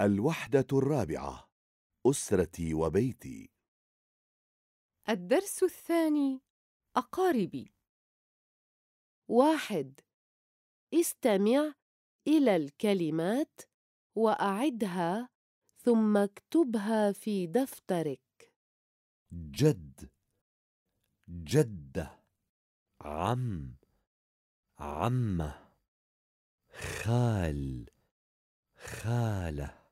الوحدة الرابعة أسرتي وبيتي. الدرس الثاني أقاربي. واحد استمع إلى الكلمات وأعدها ثم اكتبها في دفترك. جد جدة عم عمة خال خالة.